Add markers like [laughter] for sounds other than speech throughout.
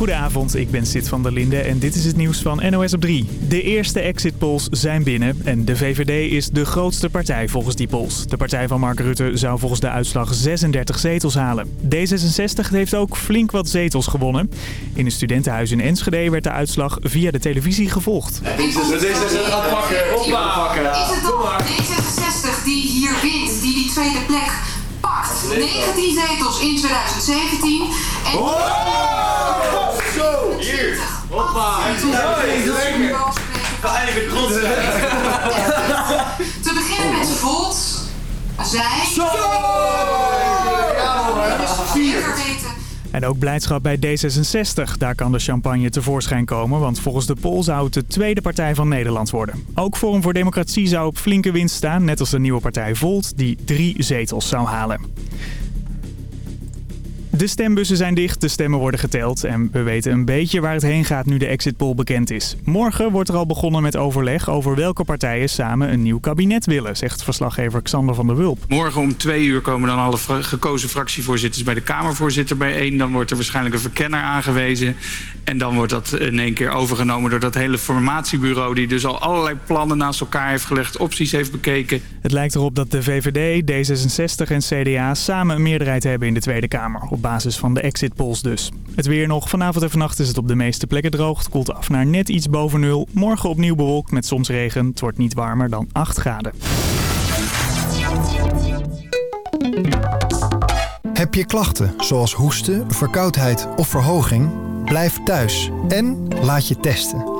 Goedenavond, ik ben Sid van der Linde en dit is het nieuws van NOS op 3. De eerste exit polls zijn binnen en de VVD is de grootste partij volgens die polls. De partij van Mark Rutte zou volgens de uitslag 36 zetels halen. D66 heeft ook flink wat zetels gewonnen. In een studentenhuis in Enschede werd de uitslag via de televisie gevolgd. D66 gaat pakken. Hoppa. Is het dan D66 die hier wint, die die tweede plek pakt? 19 zetels in 2017 en... Zo, hier. Hoppa. Trots. [laughs] Te beginnen met Volt. Zij... Zo. Ja hoor. Weten. En ook blijdschap bij D66. Daar kan de champagne tevoorschijn komen, want volgens de poll zou het de tweede partij van Nederland worden. Ook Forum voor Democratie zou op flinke winst staan, net als de nieuwe partij Volt, die drie zetels zou halen. De stembussen zijn dicht, de stemmen worden geteld en we weten een beetje waar het heen gaat nu de exit poll bekend is. Morgen wordt er al begonnen met overleg over welke partijen samen een nieuw kabinet willen, zegt verslaggever Xander van der Wulp. Morgen om twee uur komen dan alle gekozen fractievoorzitters bij de Kamervoorzitter bijeen. Dan wordt er waarschijnlijk een verkenner aangewezen. En dan wordt dat in één keer overgenomen door dat hele formatiebureau... die dus al allerlei plannen naast elkaar heeft gelegd, opties heeft bekeken. Het lijkt erop dat de VVD, D66 en CDA samen een meerderheid hebben in de Tweede Kamer. Op basis van de exit polls dus. Het weer nog. Vanavond en vannacht is het op de meeste plekken droog. Het koelt af naar net iets boven nul. Morgen opnieuw bewolkt met soms regen. Het wordt niet warmer dan 8 graden. Heb je klachten zoals hoesten, verkoudheid of verhoging? Blijf thuis en laat je testen.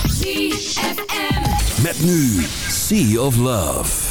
ZFM. Met nu Sea of Love.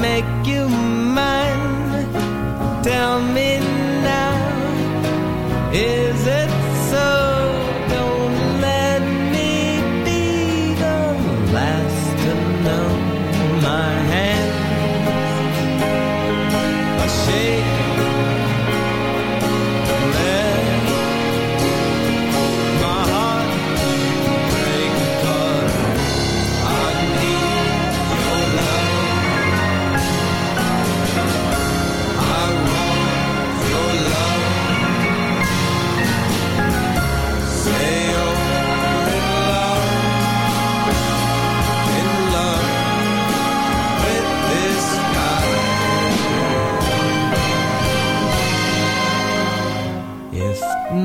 make you mine. Tell me now.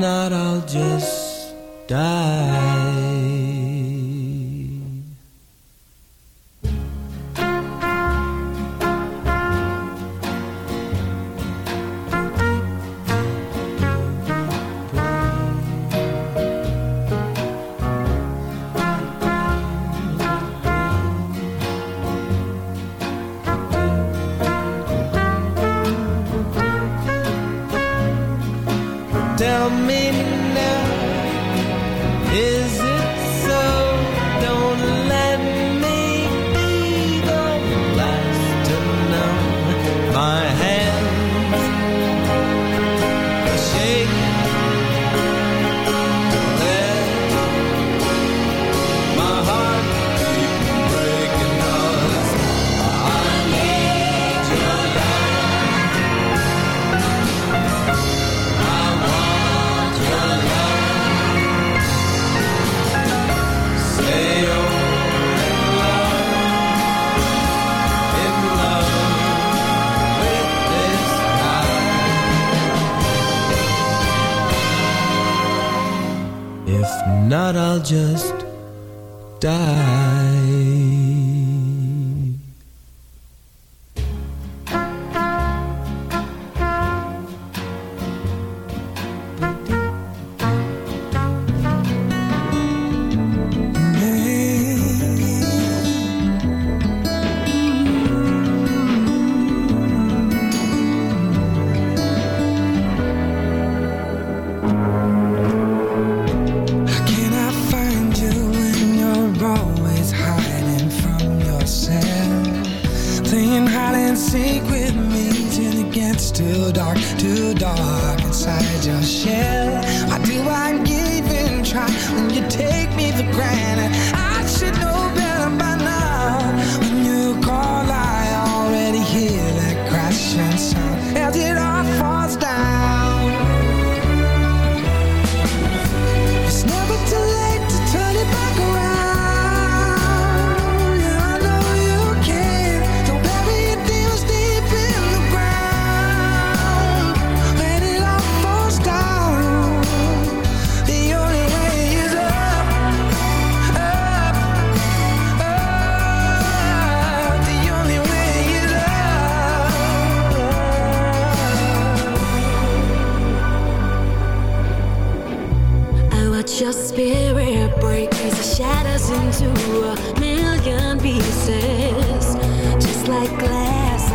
not, I'll just die.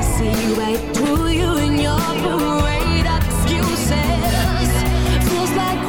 Right through you in your parade excuses. Feels like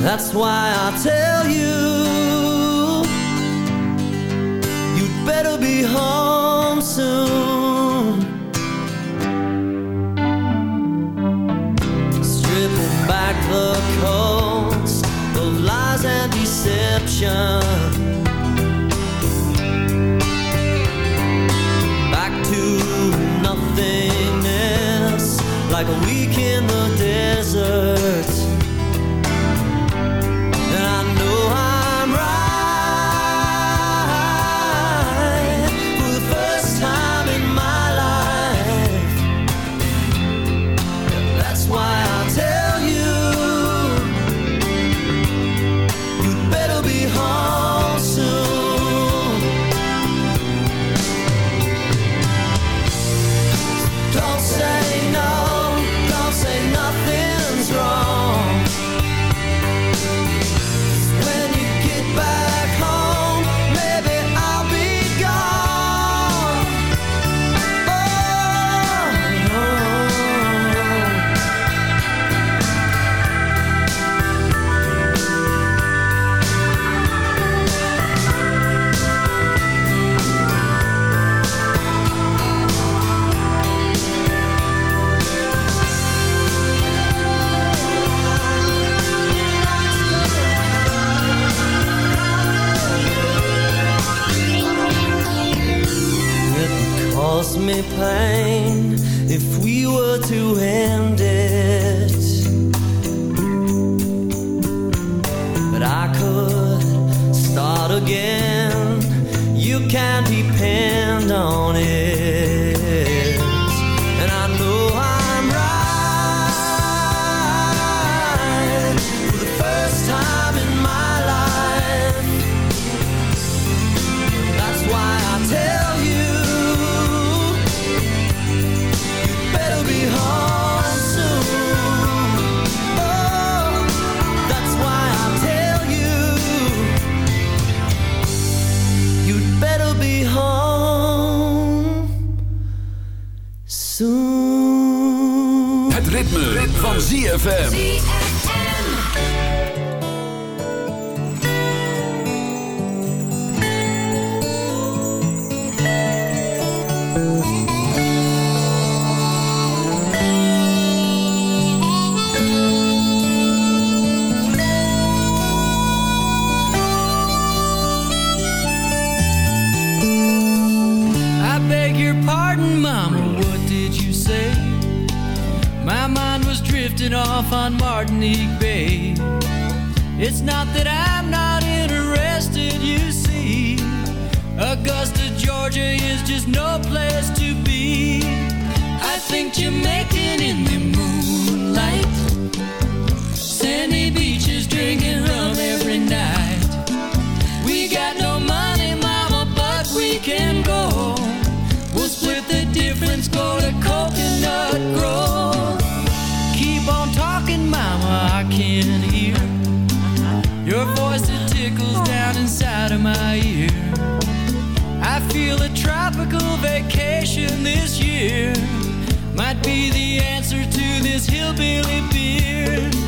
That's why I tell you You'd better be home soon. Stripping back the coats Of lies and deception. on it. ZFM. on Martinique Bay. It's not that I'm not interested, you see. Augusta, Georgia is just no place to be. I think you're making in the moonlight. to my ear. I feel a tropical vacation this year might be the answer to this hillbilly beer.